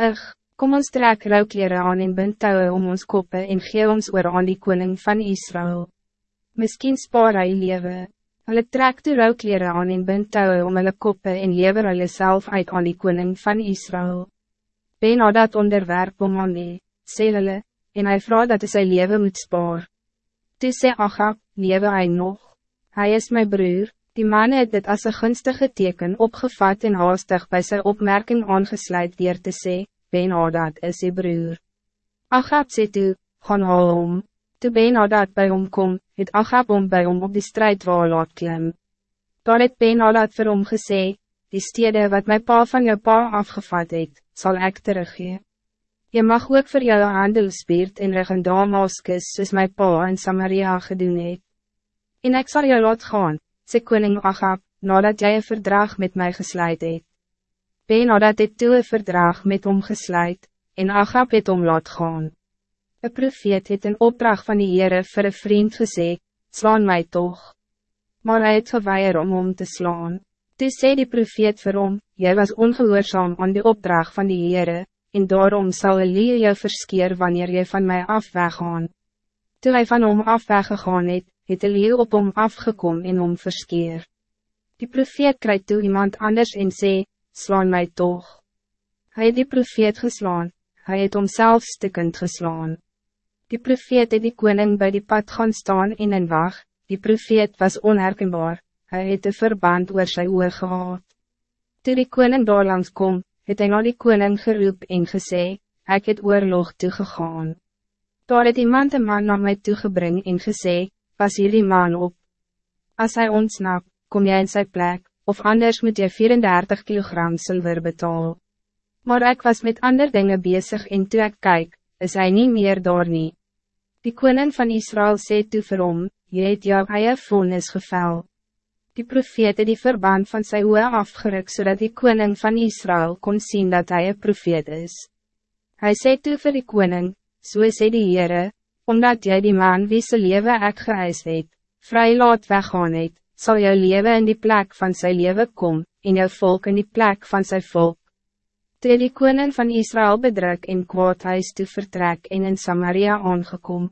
Ugh, kom ons trek rouwkleren aan en bind touwe om ons koppen en gee ons oor aan die koning van Israël. Misschien spaar hy lewe. Hulle trek die rouwkleren aan en bind touwe om hulle koppen en lever hulle self uit aan die koning van Israël. Ben dat onderwerp om aan die, sê hulle, en hy vraag dat hy sy leven moet spaar. Toe sê Achab, lewe hy nog? Hij is mijn broer, die man het dit als een gunstige teken opgevat en haastig bij zijn opmerking aangesluit dier te sê, Ben Hadad is die broer. Achab sê toe, gaan haal om. Toe Ben Hadad by hom kom, het Achab om by hom op die strijdwaal laat klim. Daar het Ben Hadad vir hom gesê, die stede wat mijn pa van jou pa afgevat het, sal ek teruggee. Je mag ook voor jou handelsbeert in reg in Damaskus soos my pa in Samaria gedoen het. En ik zal jou laat gaan, sê koning Achab, nadat jij een verdrag met mij gesluit het. Ben nadat dit toe een verdrag met hom gesluit, en Achab het om laat gaan. Een profeet het een opdracht van die Heere vir een vriend gesê, slaan mij toch. Maar hij het geweier om om te slaan. Toe sê die profeet vir hom, jy was ongehoorzaam aan die opdracht van die Heere, en daarom zal Elie jou verskeer wanneer jy van mij af weggaan. Toe hy van hom af weggegaan het, het Elie op hom afgekom en hom verskeer. Die profeet krijgt toe iemand anders en sê, slaan mij toch. Hij het die profeet geslaan, hij het homself stikkend geslaan. Die profeet het die koning bij die pad gaan staan in en wacht, die profeet was onherkenbaar, hij het de verband oor sy oor gehad. Toe die koning daar langs kom, het hy na die koning geroep en gesê, ek het oorlog toegegaan. Daar het iemand een man na my toegebring en gesê, pas hierdie man op. Als hij ontsnap, kom jij in zijn plek, of anders moet je 34 kilogram zilver betalen. Maar ik was met andere dingen bezig en toe ek kyk, is hij niet meer door nie. Die koning van Israël sê toe vir hom, jy het jou eie vonnis gevel. Die profeet het die verband van sy oe afgeruk, zodat die koning van Israël kon zien dat hij een profeet is. Hij sê toe vir die koning, so sê die Heere, omdat jij die man wie zijn leven ek geëis het, vrij laat weggaan het, sal jou leven in die plek van zijn leven kom, en jou volk in die plek van zijn volk. Toe die koning van Israël bedruk en kwaad huis toe vertrek en in Samaria aangekom.